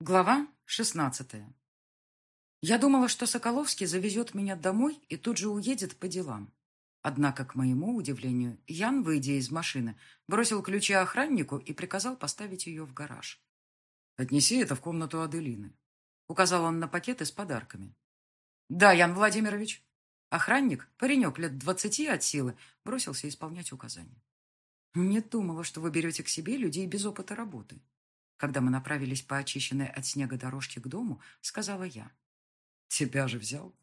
Глава шестнадцатая. Я думала, что Соколовский завезет меня домой и тут же уедет по делам. Однако, к моему удивлению, Ян, выйдя из машины, бросил ключи охраннику и приказал поставить ее в гараж. «Отнеси это в комнату Аделины», — указал он на пакеты с подарками. «Да, Ян Владимирович». Охранник, паренек лет двадцати от силы, бросился исполнять указания. «Не думала, что вы берете к себе людей без опыта работы», когда мы направились по очищенной от снега дорожке к дому, сказала я. «Тебя же взял».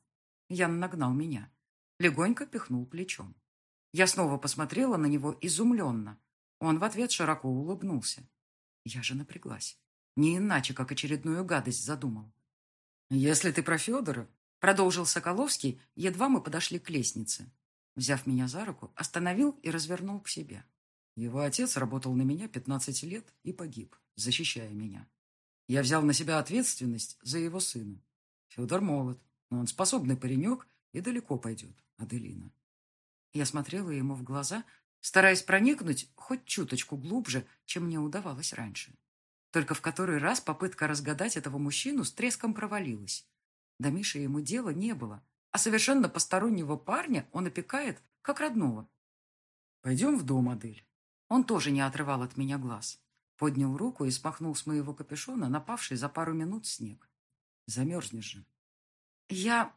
Ян нагнал меня. Легонько пихнул плечом. Я снова посмотрела на него изумленно. Он в ответ широко улыбнулся. Я же напряглась. Не иначе, как очередную гадость задумал. «Если ты про Федора», — продолжил Соколовский, едва мы подошли к лестнице. Взяв меня за руку, остановил и развернул к себе. Его отец работал на меня 15 лет и погиб защищая меня. Я взял на себя ответственность за его сына. Федор молод, но он способный паренек и далеко пойдет, Аделина. Я смотрела ему в глаза, стараясь проникнуть хоть чуточку глубже, чем мне удавалось раньше. Только в который раз попытка разгадать этого мужчину с треском провалилась. До Миши ему дела не было, а совершенно постороннего парня он опекает, как родного. «Пойдем в дом, Адель». Он тоже не отрывал от меня глаз. Поднял руку и смахнул с моего капюшона напавший за пару минут снег. Замерзнешь же. Я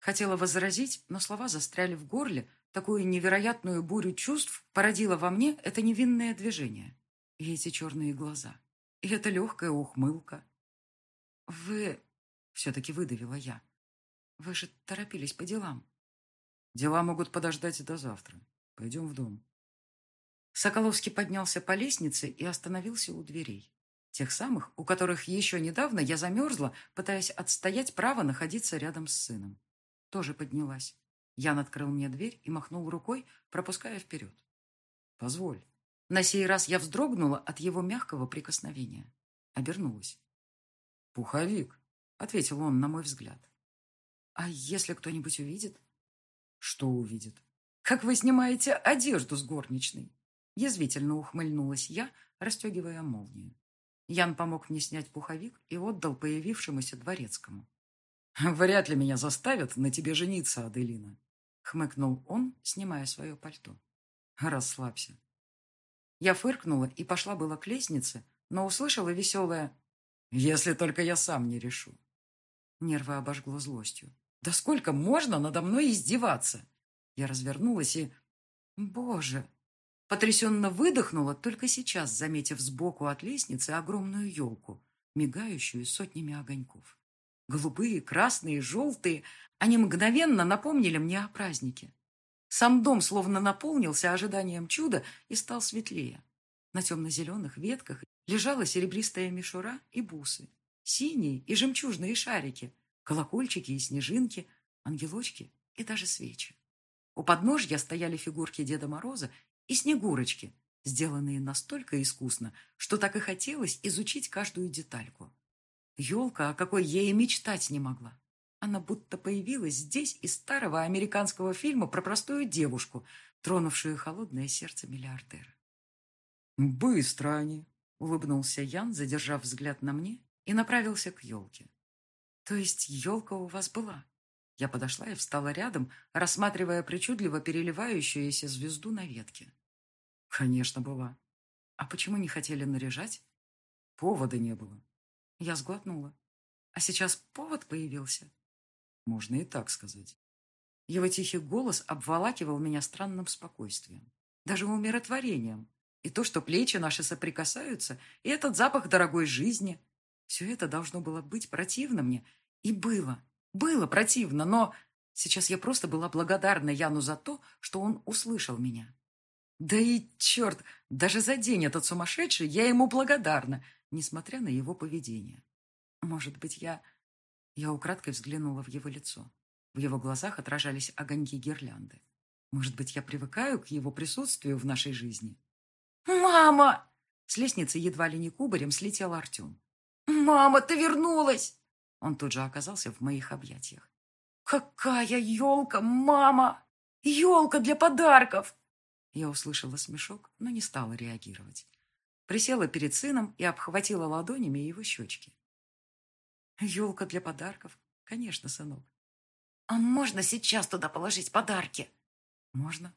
хотела возразить, но слова застряли в горле. Такую невероятную бурю чувств породило во мне это невинное движение. И эти черные глаза. И эта легкая ухмылка. «Вы...» — все-таки выдавила я. «Вы же торопились по делам». «Дела могут подождать до завтра. Пойдем в дом». Соколовский поднялся по лестнице и остановился у дверей. Тех самых, у которых еще недавно я замерзла, пытаясь отстоять право находиться рядом с сыном. Тоже поднялась. Ян открыл мне дверь и махнул рукой, пропуская вперед. «Позволь». На сей раз я вздрогнула от его мягкого прикосновения. Обернулась. «Пуховик», — ответил он на мой взгляд. «А если кто-нибудь увидит?» «Что увидит?» «Как вы снимаете одежду с горничной?» Язвительно ухмыльнулась я, расстегивая молнию. Ян помог мне снять пуховик и отдал появившемуся дворецкому. «Вряд ли меня заставят на тебе жениться, Аделина», — хмыкнул он, снимая свое пальто. «Расслабься». Я фыркнула и пошла было к лестнице, но услышала веселое «Если только я сам не решу». Нервы обожгло злостью. «Да сколько можно надо мной издеваться?» Я развернулась и... «Боже!» Потрясенно выдохнула, только сейчас заметив сбоку от лестницы огромную елку, мигающую сотнями огоньков. Голубые, красные, желтые, они мгновенно напомнили мне о празднике. Сам дом словно наполнился ожиданием чуда и стал светлее. На темно-зеленых ветках лежала серебристая мишура и бусы, синие и жемчужные шарики, колокольчики и снежинки, ангелочки и даже свечи. У подножья стояли фигурки Деда Мороза и снегурочки, сделанные настолько искусно, что так и хотелось изучить каждую детальку. Елка, о какой я и мечтать не могла. Она будто появилась здесь из старого американского фильма про простую девушку, тронувшую холодное сердце миллиардера. «Быстро они!» — улыбнулся Ян, задержав взгляд на мне, и направился к елке. «То есть елка у вас была?» Я подошла и встала рядом, рассматривая причудливо переливающуюся звезду на ветке. Конечно, была. А почему не хотели наряжать? Повода не было. Я сглотнула. А сейчас повод появился? Можно и так сказать. Его тихий голос обволакивал меня странным спокойствием, даже умиротворением. И то, что плечи наши соприкасаются, и этот запах дорогой жизни. Все это должно было быть противно мне. И было. Было противно, но сейчас я просто была благодарна Яну за то, что он услышал меня. Да и черт, даже за день этот сумасшедший я ему благодарна, несмотря на его поведение. Может быть, я... Я украдкой взглянула в его лицо. В его глазах отражались огоньки гирлянды. Может быть, я привыкаю к его присутствию в нашей жизни? «Мама!» С лестницы едва ли не кубарем слетел Артем. «Мама, ты вернулась!» Он тут же оказался в моих объятиях. «Какая елка, мама! Елка для подарков!» Я услышала смешок, но не стала реагировать. Присела перед сыном и обхватила ладонями его щечки. Елка для подарков? Конечно, сынок. А можно сейчас туда положить подарки? Можно.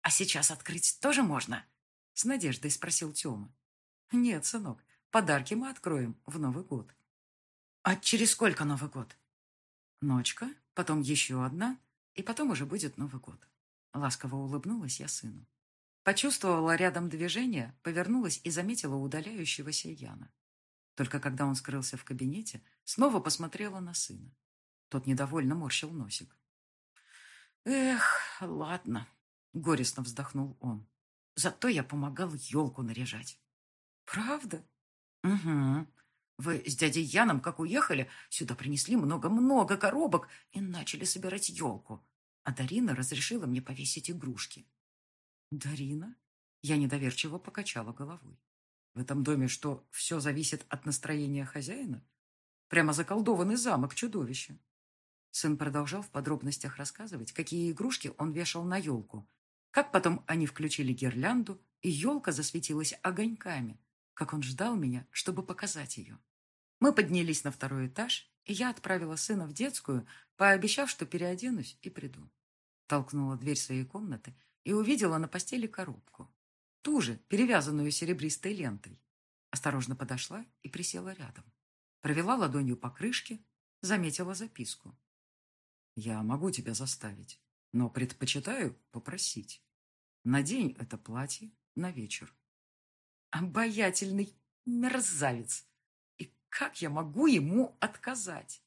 А сейчас открыть тоже можно? С надеждой спросил Тёма. Нет, сынок, подарки мы откроем в Новый год. А через сколько Новый год? Ночка, потом еще одна, и потом уже будет Новый год. Ласково улыбнулась я сыну. Почувствовала рядом движение, повернулась и заметила удаляющегося Яна. Только когда он скрылся в кабинете, снова посмотрела на сына. Тот недовольно морщил носик. «Эх, ладно», — горестно вздохнул он. «Зато я помогал елку наряжать». «Правда?» «Угу. Вы с дядей Яном, как уехали, сюда принесли много-много коробок и начали собирать елку. А Дарина разрешила мне повесить игрушки». «Дарина?» Я недоверчиво покачала головой. В этом доме что, все зависит от настроения хозяина? Прямо заколдованный замок чудовища. Сын продолжал в подробностях рассказывать, какие игрушки он вешал на елку. Как потом они включили гирлянду, и елка засветилась огоньками, как он ждал меня, чтобы показать ее. Мы поднялись на второй этаж, и я отправила сына в детскую, пообещав, что переоденусь и приду. Толкнула дверь своей комнаты и увидела на постели коробку. Ту же, перевязанную серебристой лентой. Осторожно подошла и присела рядом. Провела ладонью по крышке, заметила записку. «Я могу тебя заставить, но предпочитаю попросить. Надень это платье на вечер». Обаятельный мерзавец! Как я могу ему отказать?